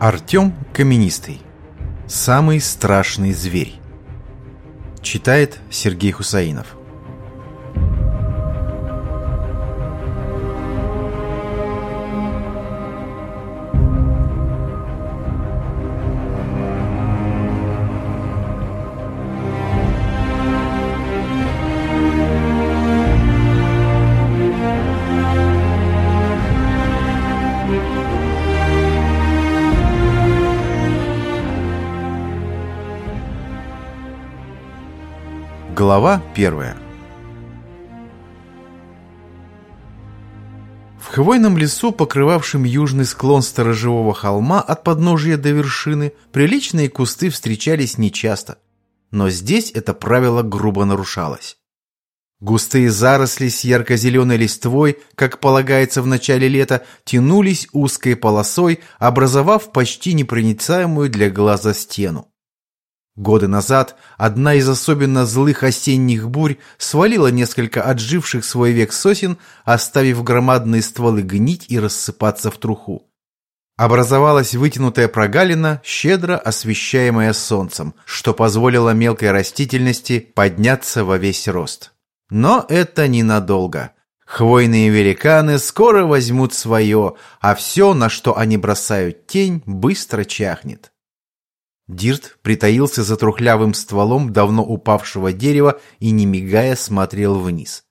Артем Каменистый. Самый страшный зверь. Читает Сергей Хусаинов. Глава первая В хвойном лесу, покрывавшем южный склон сторожевого холма от подножия до вершины, приличные кусты встречались нечасто. Но здесь это правило грубо нарушалось. Густые заросли с ярко-зеленой листвой, как полагается в начале лета, тянулись узкой полосой, образовав почти непроницаемую для глаза стену. Годы назад одна из особенно злых осенних бурь свалила несколько отживших свой век сосен, оставив громадные стволы гнить и рассыпаться в труху. Образовалась вытянутая прогалина, щедро освещаемая солнцем, что позволило мелкой растительности подняться во весь рост. Но это ненадолго. Хвойные великаны скоро возьмут свое, а все, на что они бросают тень, быстро чахнет. Дирт притаился за трухлявым стволом давно упавшего дерева и, не мигая, смотрел вниз.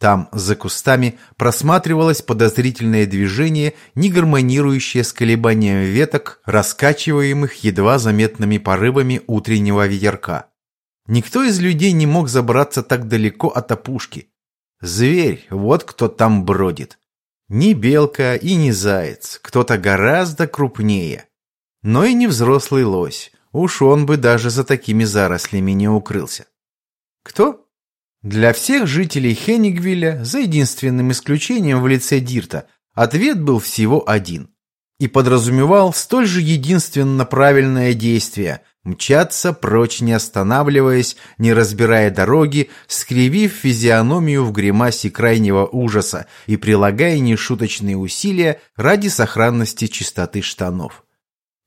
Там, за кустами, просматривалось подозрительное движение, не гармонирующее с колебанием веток, раскачиваемых едва заметными порывами утреннего ветерка. Никто из людей не мог забраться так далеко от опушки. Зверь, вот кто там бродит. Не белка и не заяц, кто-то гораздо крупнее. Но и не взрослый лось. Уж он бы даже за такими зарослями не укрылся. Кто? Для всех жителей Хеннигвилля, за единственным исключением в лице Дирта, ответ был всего один. И подразумевал столь же единственно правильное действие – мчаться прочь, не останавливаясь, не разбирая дороги, скривив физиономию в гримасе крайнего ужаса и прилагая нешуточные усилия ради сохранности чистоты штанов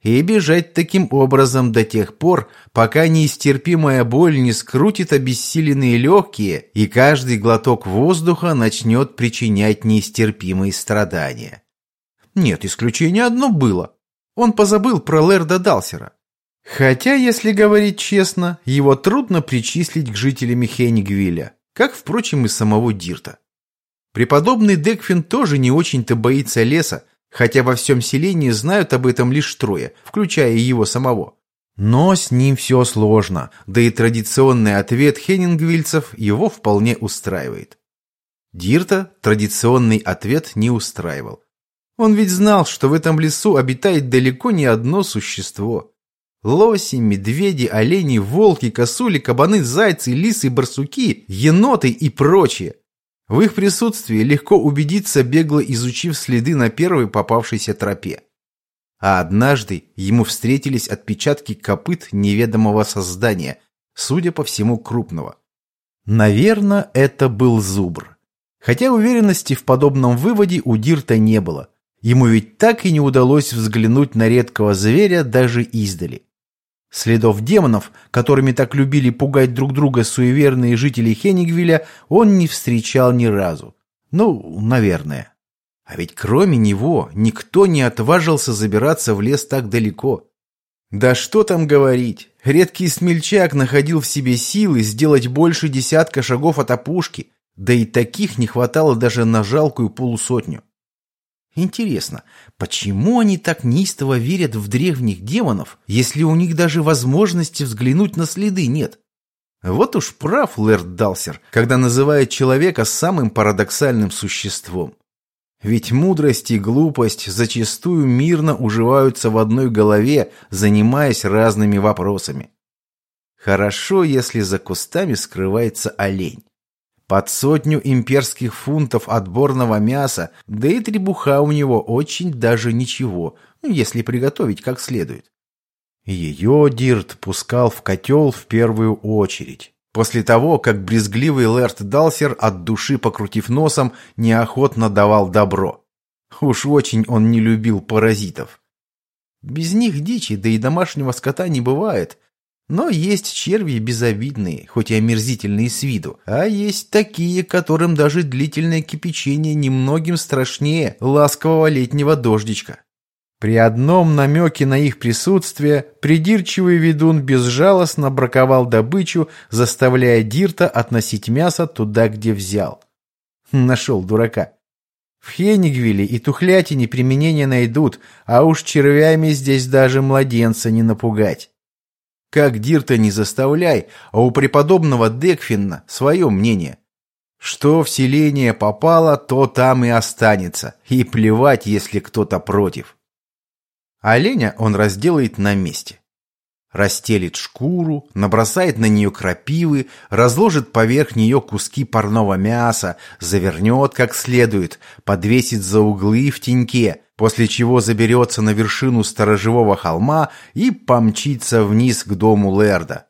и бежать таким образом до тех пор, пока неистерпимая боль не скрутит обессиленные легкие, и каждый глоток воздуха начнет причинять неистерпимые страдания. Нет, исключение одно было. Он позабыл про Лерда Далсера. Хотя, если говорить честно, его трудно причислить к жителям Хенигвилля, как, впрочем, и самого Дирта. Преподобный Декфин тоже не очень-то боится леса, хотя во всем селении знают об этом лишь трое, включая его самого. Но с ним все сложно, да и традиционный ответ хеннингвильцев его вполне устраивает. Дирта традиционный ответ не устраивал. Он ведь знал, что в этом лесу обитает далеко не одно существо. Лоси, медведи, олени, волки, косули, кабаны, зайцы, лисы, барсуки, еноты и прочее. В их присутствии легко убедиться, бегло изучив следы на первой попавшейся тропе. А однажды ему встретились отпечатки копыт неведомого создания, судя по всему крупного. Наверное, это был зубр. Хотя уверенности в подобном выводе у Дирта не было. Ему ведь так и не удалось взглянуть на редкого зверя даже издали. Следов демонов, которыми так любили пугать друг друга суеверные жители Хенигвилля, он не встречал ни разу. Ну, наверное. А ведь кроме него никто не отважился забираться в лес так далеко. Да что там говорить, редкий смельчак находил в себе силы сделать больше десятка шагов от опушки, да и таких не хватало даже на жалкую полусотню. Интересно, почему они так неистово верят в древних демонов, если у них даже возможности взглянуть на следы нет? Вот уж прав Лэрд Далсер, когда называет человека самым парадоксальным существом. Ведь мудрость и глупость зачастую мирно уживаются в одной голове, занимаясь разными вопросами. Хорошо, если за кустами скрывается олень. Под сотню имперских фунтов отборного мяса, да и требуха у него очень даже ничего, если приготовить как следует. Ее Дирт пускал в котел в первую очередь. После того, как брезгливый Лэрт Далсер, от души покрутив носом, неохотно давал добро. Уж очень он не любил паразитов. Без них дичи, да и домашнего скота не бывает. Но есть черви безобидные, хоть и омерзительные с виду, а есть такие, которым даже длительное кипячение немногим страшнее ласкового летнего дождичка. При одном намеке на их присутствие придирчивый ведун безжалостно браковал добычу, заставляя Дирта относить мясо туда, где взял. Нашел дурака. В Хенигвиле и Тухлятине применение найдут, а уж червями здесь даже младенца не напугать. Как Дирта не заставляй, а у преподобного Декфинна свое мнение. Что в селение попало, то там и останется, и плевать, если кто-то против. Оленя он разделает на месте. Расстелит шкуру, набросает на нее крапивы, разложит поверх нее куски парного мяса, завернет как следует, подвесит за углы в теньке, после чего заберется на вершину сторожевого холма и помчится вниз к дому Лерда.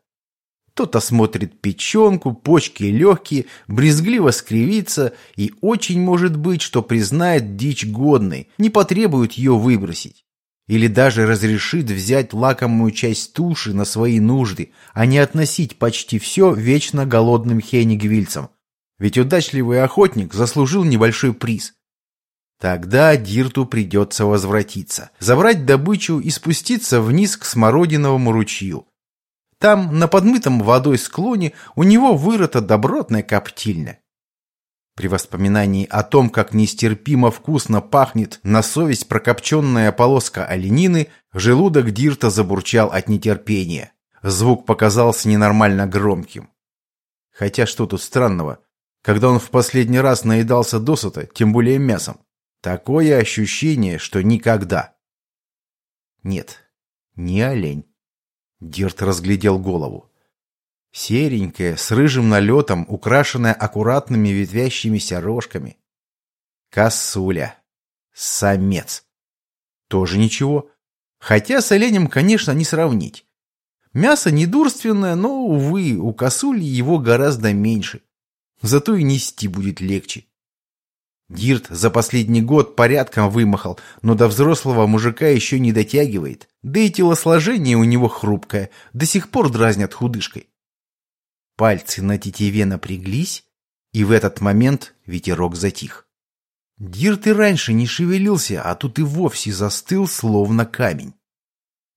Тот осмотрит печенку, почки и легкие, брезгливо скривится и очень может быть, что признает дичь годной, не потребует ее выбросить или даже разрешит взять лакомую часть туши на свои нужды, а не относить почти все вечно голодным хенигвильцам. Ведь удачливый охотник заслужил небольшой приз. Тогда Дирту придется возвратиться, забрать добычу и спуститься вниз к смородиновому ручью. Там, на подмытом водой склоне, у него вырыта добротная коптильня. При воспоминании о том, как нестерпимо вкусно пахнет на совесть прокопченная полоска оленины, желудок Дирта забурчал от нетерпения. Звук показался ненормально громким. Хотя что тут странного, когда он в последний раз наедался досыта, тем более мясом. Такое ощущение, что никогда. Нет, не олень. Дирт разглядел голову. Серенькая, с рыжим налетом, украшенная аккуратными ветвящимися рожками. Косуля. Самец. Тоже ничего. Хотя с оленем, конечно, не сравнить. Мясо недурственное, но, увы, у косули его гораздо меньше. Зато и нести будет легче. Дирт за последний год порядком вымахал, но до взрослого мужика еще не дотягивает. Да и телосложение у него хрупкое, до сих пор дразнят худышкой. Пальцы на тетиве напряглись, и в этот момент ветерок затих. Дирт и раньше не шевелился, а тут и вовсе застыл, словно камень.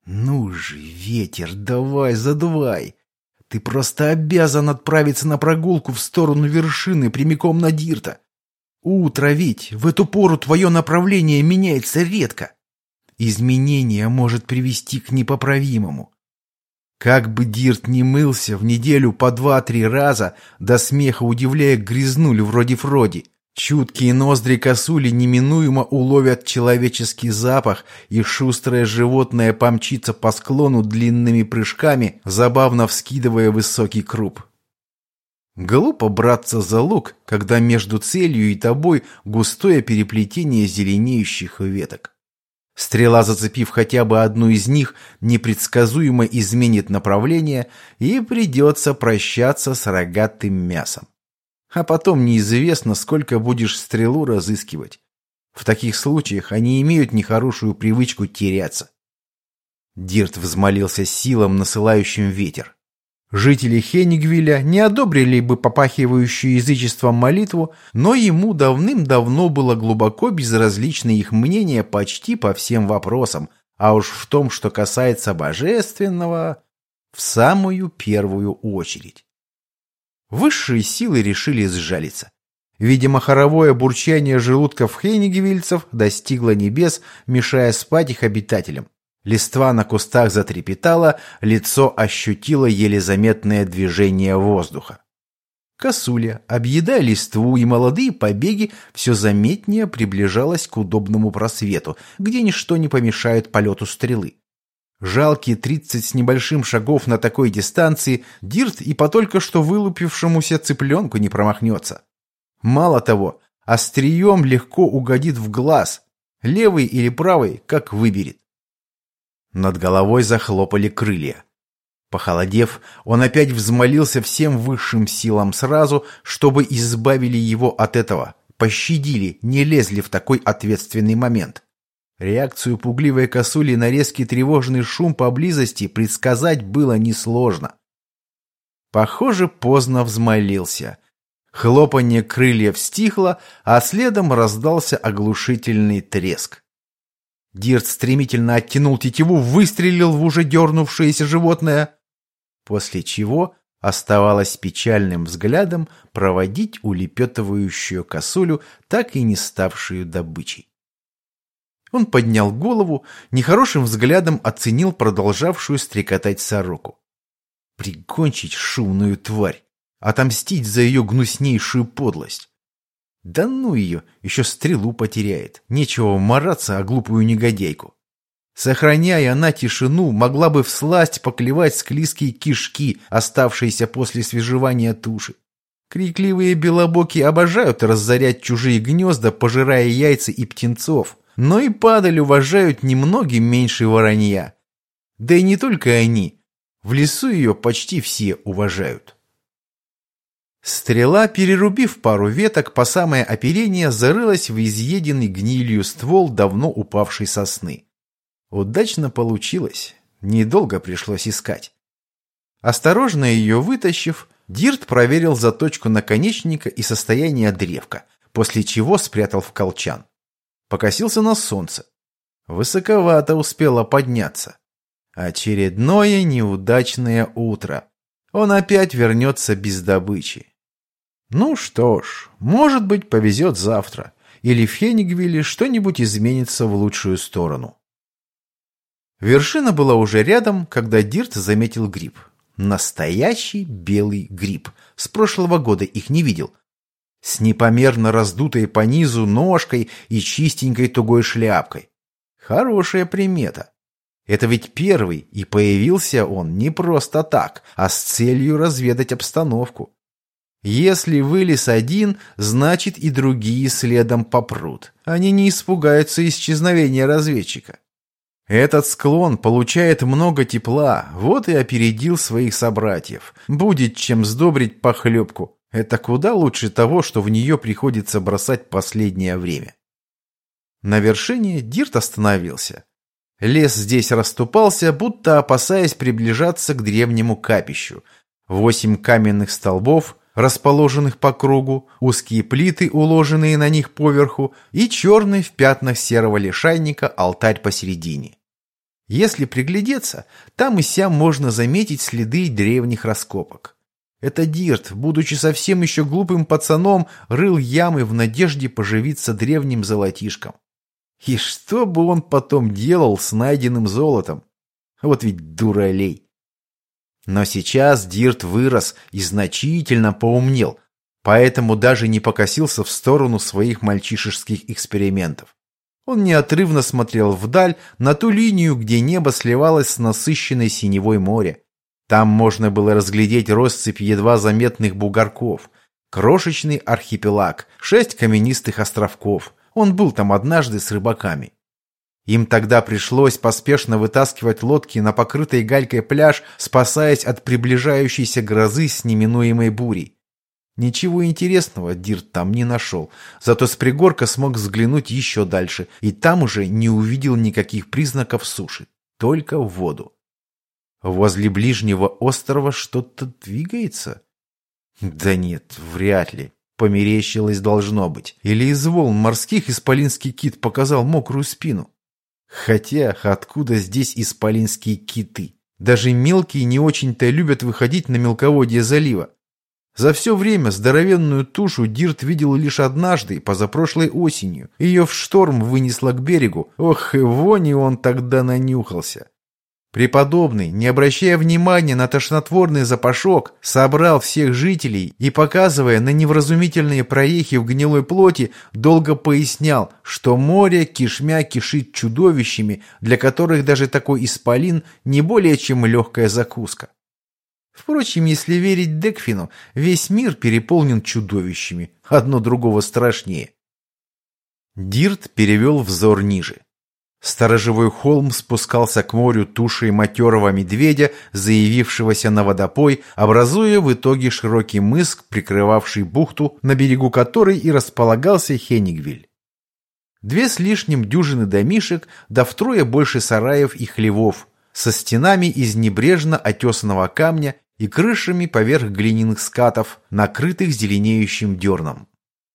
«Ну же, ветер, давай, задувай! Ты просто обязан отправиться на прогулку в сторону вершины прямиком на Дирта. Утро ведь, в эту пору твое направление меняется редко. Изменение может привести к непоправимому. Как бы Дирт не мылся в неделю по два-три раза, до смеха удивляя грязнулю вроде Фроди, чуткие ноздри косули неминуемо уловят человеческий запах, и шустрое животное помчится по склону длинными прыжками, забавно вскидывая высокий круп. Глупо браться за лук, когда между целью и тобой густое переплетение зеленеющих веток. Стрела, зацепив хотя бы одну из них, непредсказуемо изменит направление и придется прощаться с рогатым мясом. А потом неизвестно, сколько будешь стрелу разыскивать. В таких случаях они имеют нехорошую привычку теряться. Дирт взмолился силам, насылающим ветер. Жители Хенигвиля не одобрили бы попахивающую язычеством молитву, но ему давным-давно было глубоко безразлично их мнение почти по всем вопросам, а уж в том, что касается божественного, в самую первую очередь. Высшие силы решили сжалиться. Видимо, хоровое бурчание желудков хенигвильцев достигло небес, мешая спать их обитателям. Листва на кустах затрепетала, лицо ощутило еле заметное движение воздуха. Косуля, объедая листву и молодые побеги, все заметнее приближалась к удобному просвету, где ничто не помешает полету стрелы. Жалкие тридцать с небольшим шагов на такой дистанции Дирт и по только что вылупившемуся цыпленку не промахнется. Мало того, острием легко угодит в глаз, левый или правый, как выберет. Над головой захлопали крылья. Похолодев, он опять взмолился всем высшим силам сразу, чтобы избавили его от этого, пощадили, не лезли в такой ответственный момент. Реакцию пугливой косули на резкий тревожный шум поблизости предсказать было несложно. Похоже, поздно взмолился. Хлопанье крыльев стихло, а следом раздался оглушительный треск. Дирт стремительно оттянул тетиву, выстрелил в уже дернувшееся животное после чего оставалось печальным взглядом проводить улепетывающую косулю, так и не ставшую добычей. Он поднял голову, нехорошим взглядом оценил продолжавшую стрекотать сороку. Прикончить шумную тварь, отомстить за ее гнуснейшую подлость. Да ну ее, еще стрелу потеряет, нечего мараться о глупую негодяйку. Сохраняя она тишину, могла бы всласть поклевать склизкие кишки, оставшиеся после свежевания туши. Крикливые белобоки обожают разорять чужие гнезда, пожирая яйца и птенцов, но и падаль уважают немногим меньше воронья. Да и не только они. В лесу ее почти все уважают. Стрела, перерубив пару веток по самое оперение, зарылась в изъеденный гнилью ствол давно упавшей сосны. Удачно получилось. Недолго пришлось искать. Осторожно ее вытащив, Дирт проверил заточку наконечника и состояние древка, после чего спрятал в колчан. Покосился на солнце. Высоковато успело подняться. Очередное неудачное утро. Он опять вернется без добычи. Ну что ж, может быть, повезет завтра. Или в Хенигвилле что-нибудь изменится в лучшую сторону. Вершина была уже рядом, когда Дирт заметил гриб. Настоящий белый гриб. С прошлого года их не видел. С непомерно раздутой по низу ножкой и чистенькой тугой шляпкой. Хорошая примета. Это ведь первый, и появился он не просто так, а с целью разведать обстановку. Если вылез один, значит и другие следом попрут. Они не испугаются исчезновения разведчика. Этот склон получает много тепла, вот и опередил своих собратьев. Будет чем сдобрить похлебку. Это куда лучше того, что в нее приходится бросать последнее время. На вершине Дирт остановился. Лес здесь расступался, будто опасаясь приближаться к древнему капищу. Восемь каменных столбов, расположенных по кругу, узкие плиты, уложенные на них поверху, и черный в пятнах серого лишайника алтарь посередине. Если приглядеться, там и сям можно заметить следы древних раскопок. Это Дирт, будучи совсем еще глупым пацаном, рыл ямы в надежде поживиться древним золотишком. И что бы он потом делал с найденным золотом? Вот ведь дуралей. Но сейчас Дирт вырос и значительно поумнел, поэтому даже не покосился в сторону своих мальчишеских экспериментов. Он неотрывно смотрел вдаль, на ту линию, где небо сливалось с насыщенной синевой море. Там можно было разглядеть россыпь едва заметных бугорков. Крошечный архипелаг, шесть каменистых островков. Он был там однажды с рыбаками. Им тогда пришлось поспешно вытаскивать лодки на покрытый галькой пляж, спасаясь от приближающейся грозы с неминуемой бурей. Ничего интересного Дирт там не нашел, зато с пригорка смог взглянуть еще дальше, и там уже не увидел никаких признаков суши, только воду. Возле ближнего острова что-то двигается? Да нет, вряд ли. Померещилось должно быть. Или из волн морских исполинский кит показал мокрую спину. Хотя, откуда здесь исполинские киты? Даже мелкие не очень-то любят выходить на мелководье залива. За все время здоровенную тушу Дирт видел лишь однажды, позапрошлой осенью. Ее в шторм вынесло к берегу. Ох, и вони он тогда нанюхался. Преподобный, не обращая внимания на тошнотворный запашок, собрал всех жителей и, показывая на невразумительные проехи в гнилой плоти, долго пояснял, что море кишмя кишит чудовищами, для которых даже такой исполин не более чем легкая закуска. Впрочем, если верить Декфину, весь мир переполнен чудовищами, одно другого страшнее. Дирт перевел взор ниже. Сторожевой холм спускался к морю тушей матерого медведя, заявившегося на водопой, образуя в итоге широкий мыс, прикрывавший бухту, на берегу которой и располагался Хенигвиль. Две с лишним дюжины домишек, да втрое больше сараев и хлевов, со стенами из небрежно отесанного камня и крышами поверх глиняных скатов, накрытых зеленеющим дерном.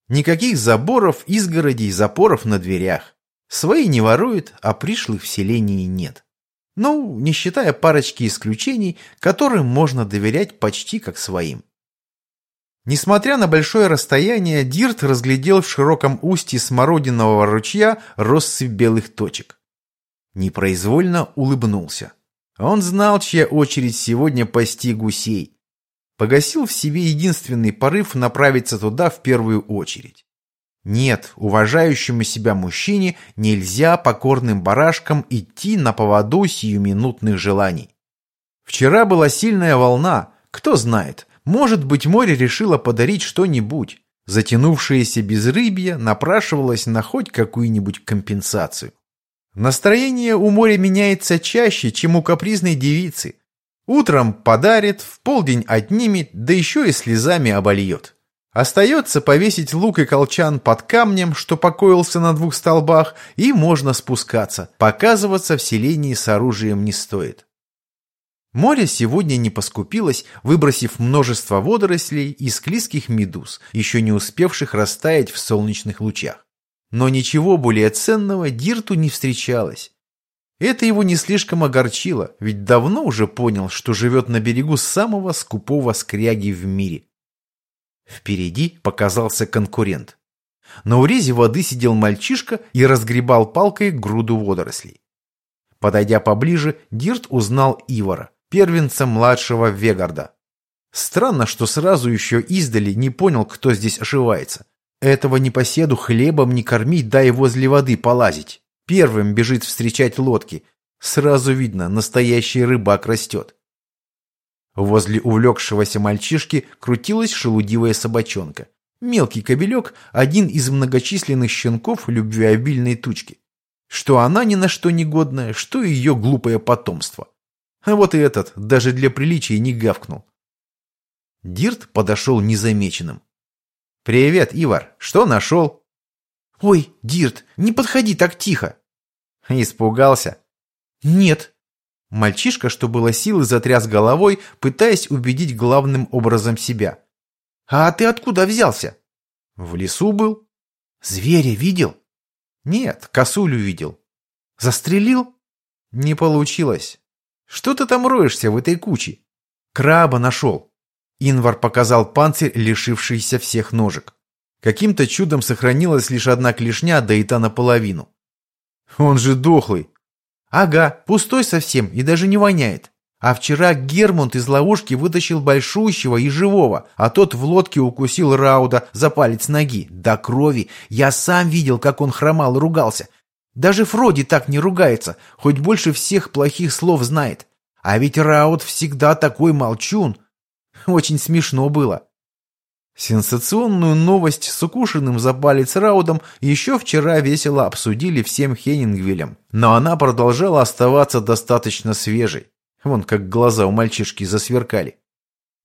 Никаких заборов, изгородей, запоров на дверях. Свои не воруют, а пришлых в селении нет. Ну, не считая парочки исключений, которым можно доверять почти как своим. Несмотря на большое расстояние, Дирт разглядел в широком устье смородинового ручья россыпь белых точек. Непроизвольно улыбнулся. Он знал, чья очередь сегодня пасти гусей. Погасил в себе единственный порыв направиться туда в первую очередь. Нет, уважающему себя мужчине нельзя покорным барашкам идти на поводу сиюминутных желаний. Вчера была сильная волна, кто знает, может быть море решило подарить что-нибудь. Затянувшееся безрыбье напрашивалось на хоть какую-нибудь компенсацию. Настроение у моря меняется чаще, чем у капризной девицы. Утром подарит, в полдень отнимет, да еще и слезами обольет. Остается повесить лук и колчан под камнем, что покоился на двух столбах, и можно спускаться. Показываться в селении с оружием не стоит. Море сегодня не поскупилось, выбросив множество водорослей и склизких медуз, еще не успевших растаять в солнечных лучах. Но ничего более ценного Дирту не встречалось. Это его не слишком огорчило, ведь давно уже понял, что живет на берегу самого скупого скряги в мире. Впереди показался конкурент. На урезе воды сидел мальчишка и разгребал палкой груду водорослей. Подойдя поближе, Дирт узнал Ивара, первенца младшего Вегарда. Странно, что сразу еще издали не понял, кто здесь ошивается. Этого непоседу хлебом не кормить, дай возле воды полазить. Первым бежит встречать лодки. Сразу видно, настоящий рыбак растет. Возле увлекшегося мальчишки крутилась шелудивая собачонка. Мелкий кобелек – один из многочисленных щенков любвеобильной тучки. Что она ни на что негодная, что ее глупое потомство. А вот и этот даже для приличия не гавкнул. Дирт подошел незамеченным. «Привет, Ивар, что нашел?» «Ой, Дирт, не подходи так тихо!» «Испугался?» «Нет, Мальчишка, что было силы, затряс головой, пытаясь убедить главным образом себя. «А ты откуда взялся?» «В лесу был». «Зверя видел?» «Нет, косулю видел». «Застрелил?» «Не получилось». «Что ты там роешься в этой куче?» «Краба нашел». Инвар показал панцирь, лишившийся всех ножек. Каким-то чудом сохранилась лишь одна клешня, да и та наполовину. «Он же дохлый», Ага, пустой совсем и даже не воняет. А вчера Гермунд из ловушки вытащил большущего и живого, а тот в лодке укусил Рауда за палец ноги. До крови. Я сам видел, как он хромал и ругался. Даже Фроди так не ругается, хоть больше всех плохих слов знает. А ведь Рауд всегда такой молчун. Очень смешно было. Сенсационную новость с укушенным за палец Раудом еще вчера весело обсудили всем Хеннингвилем, но она продолжала оставаться достаточно свежей. Вон как глаза у мальчишки засверкали.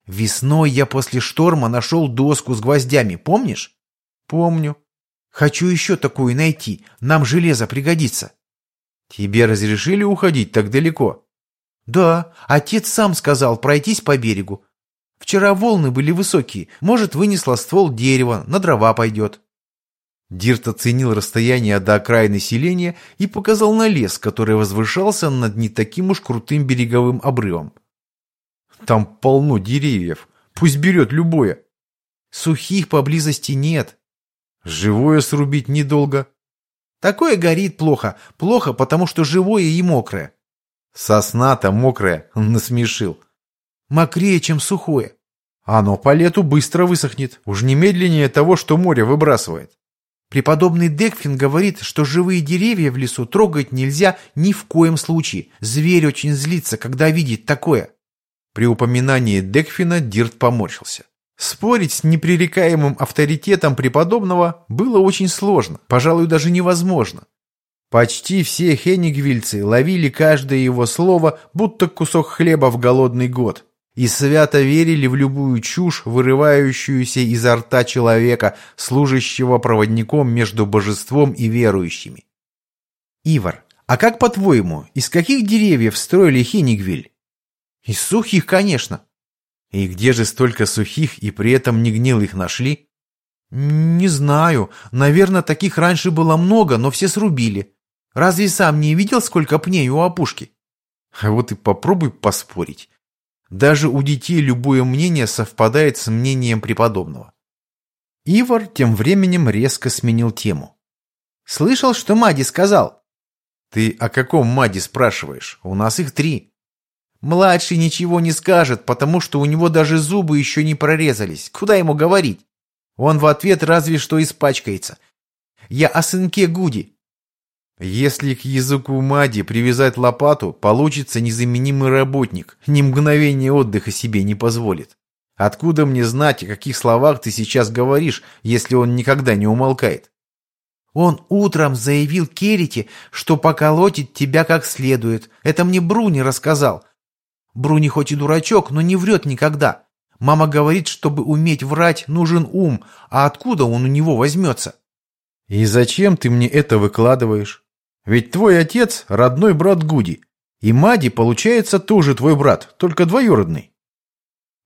«Весной я после шторма нашел доску с гвоздями, помнишь?» «Помню. Хочу еще такую найти, нам железо пригодится». «Тебе разрешили уходить так далеко?» «Да, отец сам сказал пройтись по берегу, Вчера волны были высокие, может, вынесла ствол дерева, на дрова пойдет. Дирт оценил расстояние до окраины селения и показал на лес, который возвышался над не таким уж крутым береговым обрывом. Там полно деревьев, Пусть берет любое. Сухих поблизости нет. Живое срубить недолго. Такое горит плохо. Плохо, потому что живое и мокрое. Сосна-то мокрая, насмешил. Мокрее, чем сухое. Оно по лету быстро высохнет, уж не медленнее того, что море выбрасывает. Преподобный Декфин говорит, что живые деревья в лесу трогать нельзя ни в коем случае. Зверь очень злится, когда видит такое. При упоминании Декфина Дирт поморщился. Спорить с непререкаемым авторитетом преподобного было очень сложно, пожалуй, даже невозможно. Почти все хенигвильцы ловили каждое его слово, будто кусок хлеба в голодный год, и свято верили в любую чушь, вырывающуюся изо рта человека, служащего проводником между божеством и верующими. Ивар, а как по-твоему, из каких деревьев строили Хенигвиль? Из сухих, конечно. И где же столько сухих и при этом не гнилых нашли? Не знаю. Наверное, таких раньше было много, но все срубили. Разве сам не видел, сколько пней у опушки? А вот и попробуй поспорить. Даже у детей любое мнение совпадает с мнением преподобного. Ивар тем временем резко сменил тему. «Слышал, что Мади сказал?» «Ты о каком Мади спрашиваешь? У нас их три». Младший ничего не скажет, потому что у него даже зубы еще не прорезались. Куда ему говорить? Он в ответ разве что испачкается. Я о сынке Гуди. Если к языку Мади привязать лопату, получится незаменимый работник, ни мгновения отдыха себе не позволит. Откуда мне знать, о каких словах ты сейчас говоришь, если он никогда не умолкает? Он утром заявил Керите, что поколотит тебя как следует. Это мне Бруни рассказал. Бруни хоть и дурачок, но не врет никогда. Мама говорит, чтобы уметь врать, нужен ум, а откуда он у него возьмется? И зачем ты мне это выкладываешь? Ведь твой отец – родной брат Гуди, и Мади, получается, тоже твой брат, только двоюродный.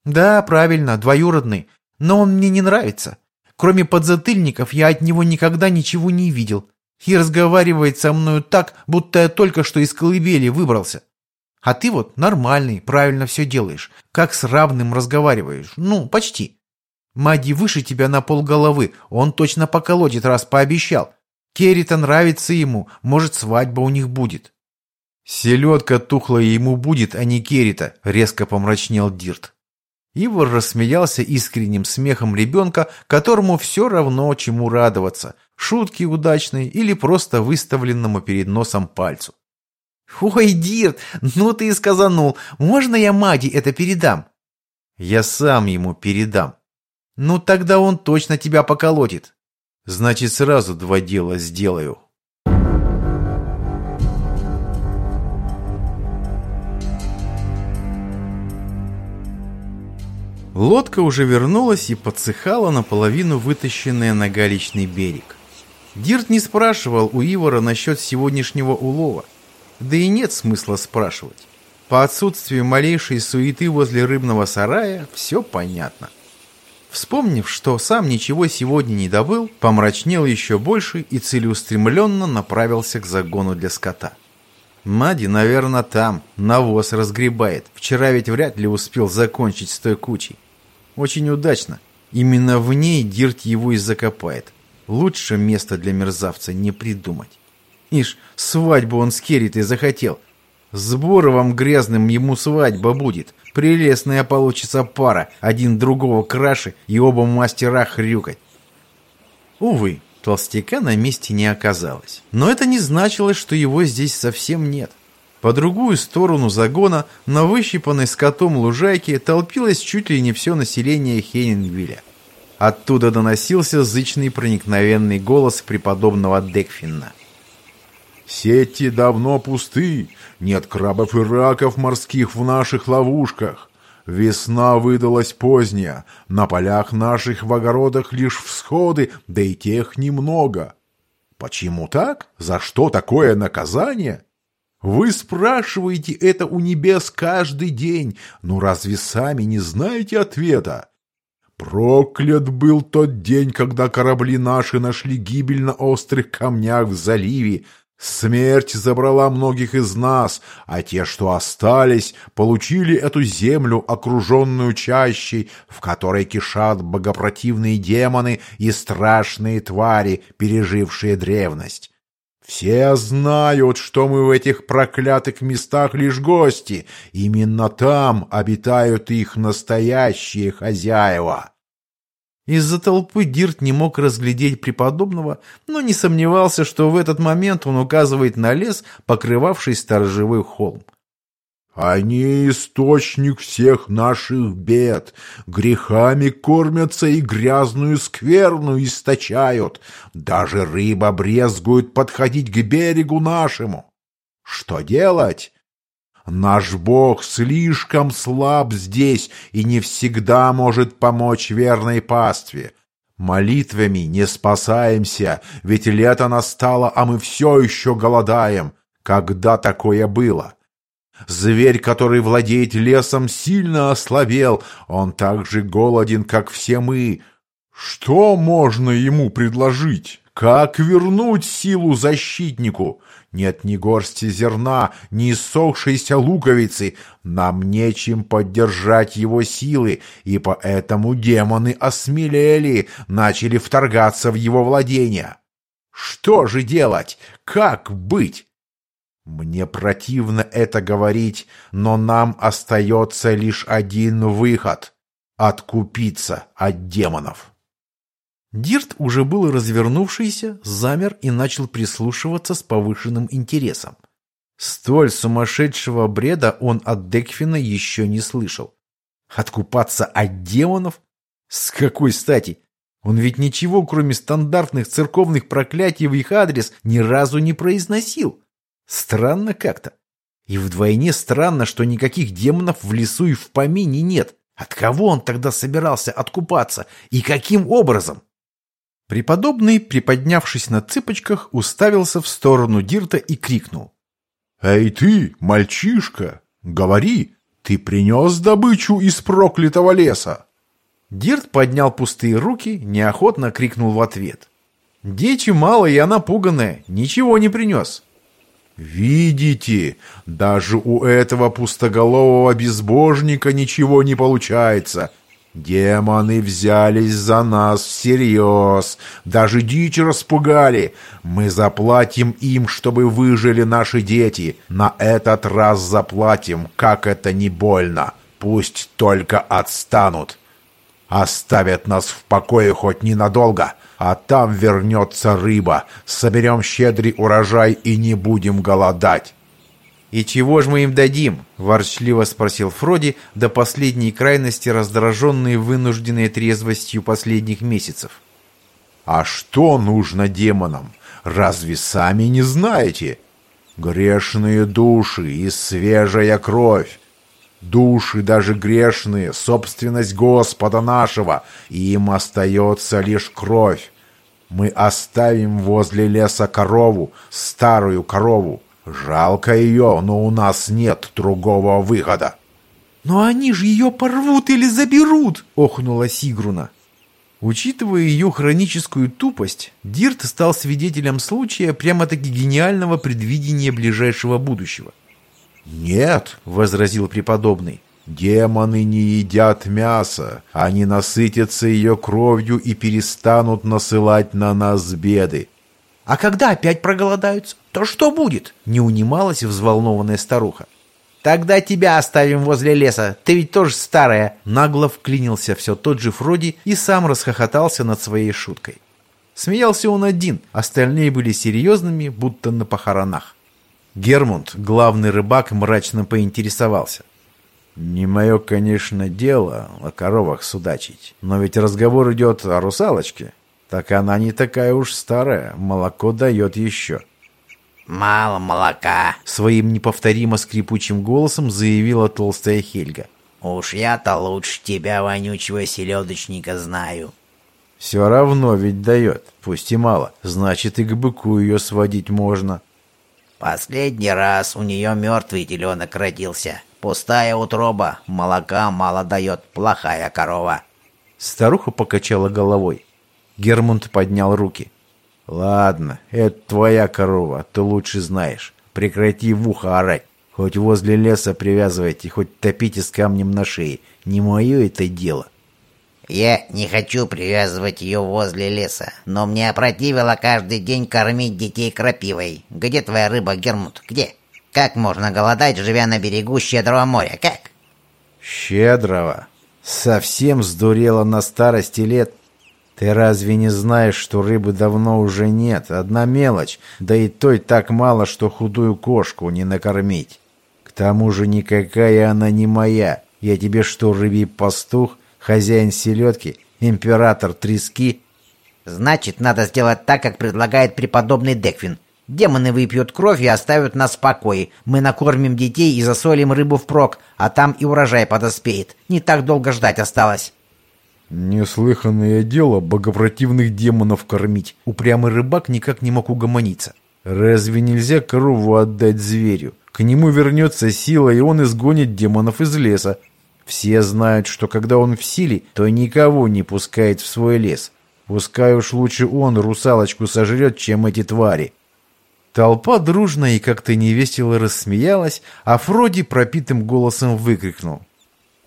Да, правильно, двоюродный, но он мне не нравится. Кроме подзатыльников я от него никогда ничего не видел. И разговаривает со мною так, будто я только что из колыбели выбрался. А ты вот нормальный, правильно все делаешь. Как с равным разговариваешь. Ну, почти. Мади выше тебя на полголовы. Он точно поколотит, раз пообещал. Керри-то нравится ему. Может, свадьба у них будет. Селедка тухлая ему будет, а не Керрита, резко помрачнел Дирт. Ивар рассмеялся искренним смехом ребенка, которому все равно, чему радоваться. Шутки удачной или просто выставленному перед носом пальцу. «Ой, Дирт, ну ты и сказанул. Можно я Мади это передам?» «Я сам ему передам». «Ну тогда он точно тебя поколотит». «Значит, сразу два дела сделаю». Лодка уже вернулась и подсыхала наполовину вытащенная на галечный берег. Дирт не спрашивал у Ивара насчет сегодняшнего улова. Да и нет смысла спрашивать. По отсутствию малейшей суеты возле рыбного сарая все понятно. Вспомнив, что сам ничего сегодня не добыл, помрачнел еще больше и целеустремленно направился к загону для скота. Мади, наверное, там, навоз разгребает. Вчера ведь вряд ли успел закончить с той кучей. Очень удачно. Именно в ней Дирт его и закопает. Лучше места для мерзавца не придумать. Ишь, свадьбу он с Керритой захотел. С Боровым грязным ему свадьба будет. Прелестная получится пара, один другого краше и оба мастера хрюкать. Увы, толстяка на месте не оказалось. Но это не значило, что его здесь совсем нет. По другую сторону загона, на выщипанной скотом лужайке, толпилось чуть ли не все население Хейнингвилля. Оттуда доносился зычный проникновенный голос преподобного Декфинна. Сети давно пусты, нет крабов и раков морских в наших ловушках. Весна выдалась поздняя, на полях наших в огородах лишь всходы, да и тех немного. Почему так? За что такое наказание? Вы спрашиваете это у небес каждый день, но разве сами не знаете ответа? Проклят был тот день, когда корабли наши нашли гибель на острых камнях в заливе, Смерть забрала многих из нас, а те, что остались, получили эту землю, окруженную чащей, в которой кишат богопротивные демоны и страшные твари, пережившие древность. Все знают, что мы в этих проклятых местах лишь гости. Именно там обитают их настоящие хозяева. Из-за толпы Дирт не мог разглядеть преподобного, но не сомневался, что в этот момент он указывает на лес, покрывавший сторожевой холм. Они источник всех наших бед, грехами кормятся и грязную скверну источают. Даже рыба брезгует подходить к берегу нашему. Что делать? Наш Бог слишком слаб здесь и не всегда может помочь верной пастве. Молитвами не спасаемся, ведь лето настало, а мы все еще голодаем. Когда такое было? Зверь, который владеет лесом, сильно ослабел. Он так же голоден, как все мы. Что можно ему предложить? Как вернуть силу защитнику? Нет ни горсти зерна, ни иссохшейся луковицы. Нам нечем поддержать его силы, и поэтому демоны осмелели, начали вторгаться в его владения. Что же делать? Как быть? Мне противно это говорить, но нам остается лишь один выход — откупиться от демонов. Дирт, уже был развернувшийся, замер и начал прислушиваться с повышенным интересом. Столь сумасшедшего бреда он от Декфина еще не слышал. Откупаться от демонов? С какой стати? Он ведь ничего, кроме стандартных церковных проклятий в их адрес, ни разу не произносил. Странно как-то. И вдвойне странно, что никаких демонов в лесу и в помине нет. От кого он тогда собирался откупаться? И каким образом? Преподобный, приподнявшись на цыпочках, уставился в сторону Дирта и крикнул. «Эй ты, мальчишка, говори, ты принес добычу из проклятого леса?» Дирт поднял пустые руки, неохотно крикнул в ответ. «Дичи мало, и она ничего не принес. «Видите, даже у этого пустоголового безбожника ничего не получается. Демоны взялись за нас всерьез, даже дичь распугали. Мы заплатим им, чтобы выжили наши дети. На этот раз заплатим, как это не больно. Пусть только отстанут. Оставят нас в покое хоть ненадолго» а там вернется рыба. Соберем щедрый урожай и не будем голодать». «И чего ж мы им дадим?» – ворчливо спросил Фроди, до последней крайности раздраженный вынужденной трезвостью последних месяцев. «А что нужно демонам? Разве сами не знаете? Грешные души и свежая кровь. Души даже грешные, собственность Господа нашего, и им остается лишь кровь. Мы оставим возле леса корову, старую корову. Жалко ее, но у нас нет другого выхода. «Но они же ее порвут или заберут!» — охнула Сигруна. Учитывая ее хроническую тупость, Дирт стал свидетелем случая прямо-таки гениального предвидения ближайшего будущего. «Нет», — возразил преподобный, — «демоны не едят мясо, они насытятся ее кровью и перестанут насылать на нас беды». «А когда опять проголодаются, то что будет?» — не унималась взволнованная старуха. «Тогда тебя оставим возле леса, ты ведь тоже старая!» Нагло вклинился все тот же Фроди и сам расхохотался над своей шуткой. Смеялся он один, остальные были серьезными, будто на похоронах. Гермунд, главный рыбак, мрачно поинтересовался. «Не мое, конечно, дело о коровах судачить, но ведь разговор идет о русалочке. Так она не такая уж старая, молоко дает еще». «Мало молока», — своим неповторимо скрипучим голосом заявила толстая Хельга. «Уж я-то лучше тебя, вонючего селедочника, знаю». «Все равно ведь дает, пусть и мало, значит и к быку ее сводить можно». Последний раз у нее мертвый теленок родился. Пустая утроба, молока мало дает, плохая корова. Старуха покачала головой. Гермунд поднял руки. Ладно, это твоя корова, ты лучше знаешь. Прекрати в ухо орать. Хоть возле леса привязывайте, хоть топите с камнем на шее. Не мое это дело. Я не хочу привязывать ее возле леса, но мне опротивило каждый день кормить детей крапивой. Где твоя рыба, Гермут? Где? Как можно голодать, живя на берегу Щедрого моря? Как? Щедрого? Совсем сдурела на старости лет? Ты разве не знаешь, что рыбы давно уже нет? Одна мелочь, да и той так мало, что худую кошку не накормить. К тому же никакая она не моя. Я тебе что, рыбий пастух, хозяин селедки, император трески? Значит, надо сделать так, как предлагает преподобный Деквин. Демоны выпьют кровь и оставят нас в покое. Мы накормим детей и засолим рыбу впрок, а там и урожай подоспеет. Не так долго ждать осталось. Неслыханное дело богопротивных демонов кормить. Упрямый рыбак никак не мог угомониться. Разве нельзя корову отдать зверю? К нему вернется сила, и он изгонит демонов из леса. Все знают, что когда он в силе, то никого не пускает в свой лес. Пускай уж лучше он русалочку сожрет, чем эти твари. Толпа дружно и как-то невесело рассмеялась, а Фроди пропитым голосом выкрикнул.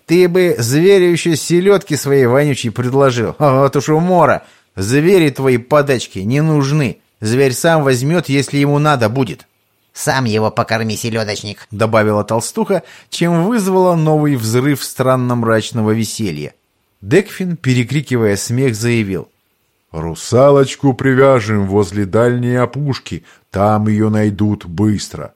«Ты бы зверю еще селедки своей вонючей предложил. А вот уж умора! Звери твои подачки не нужны. Зверь сам возьмет, если ему надо будет». «Сам его покорми, селедочник», — добавила толстуха, чем вызвала новый взрыв странно-мрачного веселья. Декфин, перекрикивая смех, заявил. «Русалочку привяжем возле дальней опушки, там ее найдут быстро».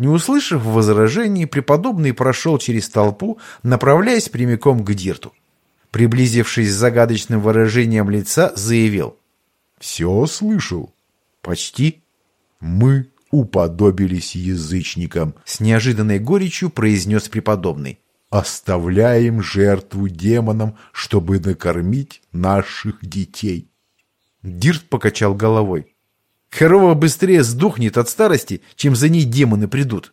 Не услышав возражений, преподобный прошел через толпу, направляясь прямиком к Дирту. Приблизившись с загадочным выражением лица, заявил. «Все слышал?» «Почти». «Мы уподобились язычникам», — с неожиданной горечью произнес преподобный. «Оставляем жертву демонам, чтобы накормить наших детей». Дирт покачал головой. Корова быстрее сдохнет от старости, чем за ней демоны придут.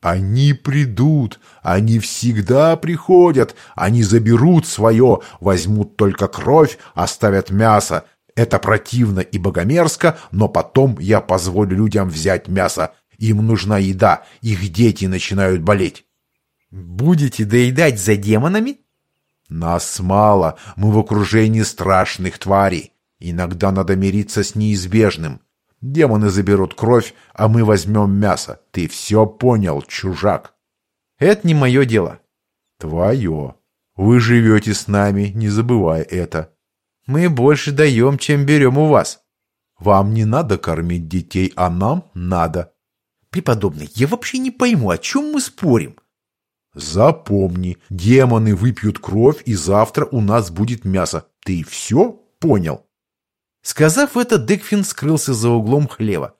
Они придут, они всегда приходят, они заберут свое, возьмут только кровь, оставят мясо. Это противно и богомерзко, но потом я позволю людям взять мясо. Им нужна еда, их дети начинают болеть. Будете доедать за демонами? Нас мало, мы в окружении страшных тварей. Иногда надо мириться с неизбежным. Демоны заберут кровь, а мы возьмем мясо. Ты все понял, чужак. Это не мое дело. Твое. Вы живете с нами, не забывай это. Мы больше даем, чем берем у вас. Вам не надо кормить детей, а нам надо. Преподобный, я вообще не пойму, о чем мы спорим. Запомни, демоны выпьют кровь, и завтра у нас будет мясо. Ты все понял? Сказав это, Декфин скрылся за углом хлева.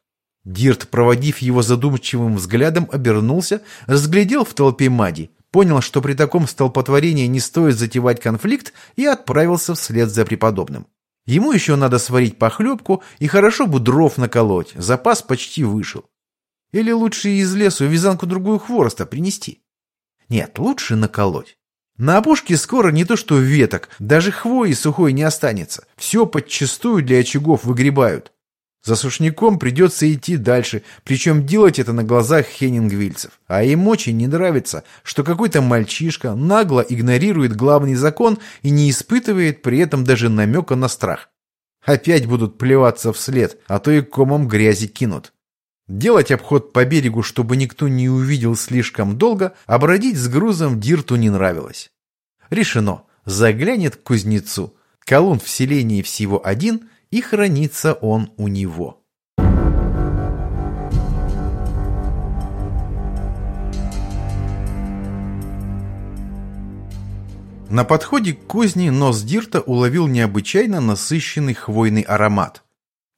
Дирт, проводив его задумчивым взглядом, обернулся, разглядел в толпе Мади, понял, что при таком столпотворении не стоит затевать конфликт и отправился вслед за преподобным. Ему еще надо сварить похлебку и хорошо бы дров наколоть, запас почти вышел. Или лучше из лесу вязанку-другую хвороста принести? Нет, лучше наколоть. На опушке скоро не то что веток, даже хвои сухой не останется. Все подчистую для очагов выгребают. За сушняком придется идти дальше, причем делать это на глазах хенингвильцев. А им очень не нравится, что какой-то мальчишка нагло игнорирует главный закон и не испытывает при этом даже намека на страх. Опять будут плеваться вслед, а то и комом грязи кинут. Делать обход по берегу, чтобы никто не увидел слишком долго, а бродить с грузом Дирту не нравилось. Решено. Заглянет к кузнецу. Колун в селении всего один, и хранится он у него. На подходе к кузне нос Дирта уловил необычайно насыщенный хвойный аромат –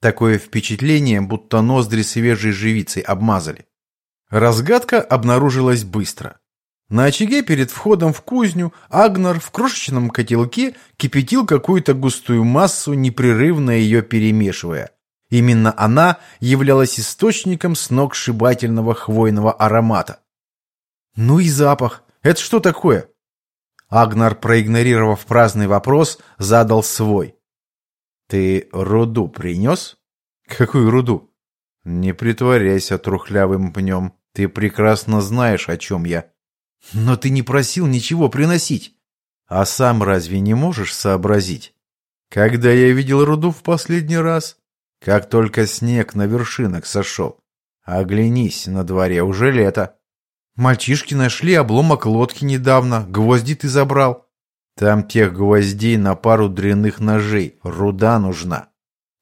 Такое впечатление, будто ноздри свежей живицей обмазали. Разгадка обнаружилась быстро. На очаге перед входом в кузню Агнар в крошечном котелке кипятил какую-то густую массу, непрерывно ее перемешивая. Именно она являлась источником сногсшибательного хвойного аромата. «Ну и запах! Это что такое?» Агнар, проигнорировав праздный вопрос, задал свой. «Ты руду принес?» Какую руду? Не притворяйся трухлявым пнем. Ты прекрасно знаешь, о чем я. Но ты не просил ничего приносить. А сам разве не можешь сообразить? Когда я видел руду в последний раз? Как только снег на вершинах сошел. Оглянись, на дворе уже лето. Мальчишки нашли обломок лодки недавно, гвозди ты забрал. Там тех гвоздей на пару дрянных ножей, руда нужна.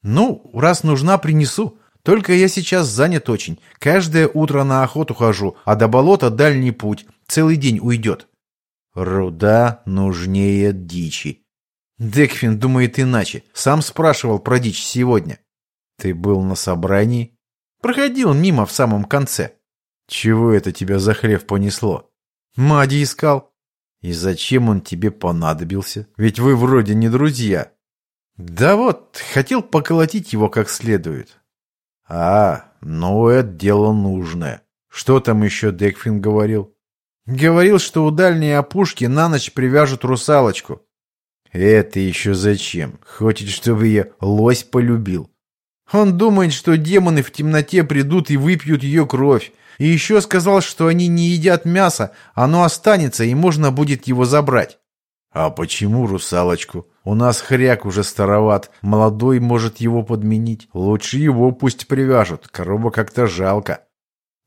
Ну, раз нужна, принесу. Только я сейчас занят очень. Каждое утро на охоту хожу, а до болота дальний путь. Целый день уйдет. Руда нужнее дичи. Декфин думает иначе. Сам спрашивал про дичь сегодня. Ты был на собрании? Проходил мимо в самом конце. Чего это тебя за хлев понесло? Мади искал. И зачем он тебе понадобился? Ведь вы вроде не друзья. Да вот, хотел поколотить его как следует. А, ну это дело нужное. Что там еще Декфин говорил? Говорил, что у дальней опушки на ночь привяжут русалочку. Это еще зачем? Хочет, чтобы я лось полюбил. Он думает, что демоны в темноте придут и выпьют ее кровь. И еще сказал, что они не едят мясо, оно останется, и можно будет его забрать. А почему русалочку? У нас хряк уже староват, молодой может его подменить. Лучше его пусть привяжут, корова как-то жалко.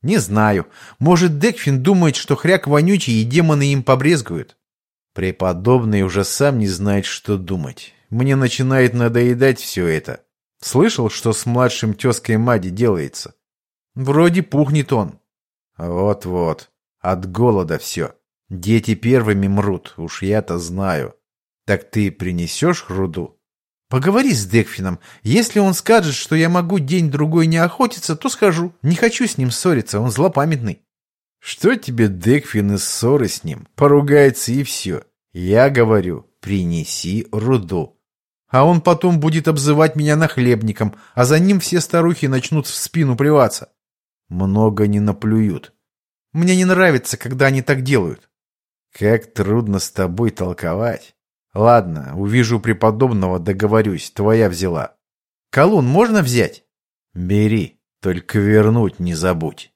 Не знаю. Может, Декфин думает, что хряк вонючий, и демоны им побрезгуют? Преподобный уже сам не знает, что думать. Мне начинает надоедать все это. Слышал, что с младшим тезкой Мади делается? Вроде пухнет он. Вот-вот. От голода все. Дети первыми мрут, уж я-то знаю. Так ты принесешь руду? Поговори с Декфином. Если он скажет, что я могу день-другой не охотиться, то схожу. Не хочу с ним ссориться, он злопамятный. Что тебе Декфин из ссоры с ним? Поругается и все. Я говорю, принеси руду. А он потом будет обзывать меня нахлебником, а за ним все старухи начнут в спину плеваться. Много не наплюют. Мне не нравится, когда они так делают. Как трудно с тобой толковать. Ладно, увижу преподобного, договорюсь, твоя взяла. Колун можно взять? Бери, только вернуть не забудь.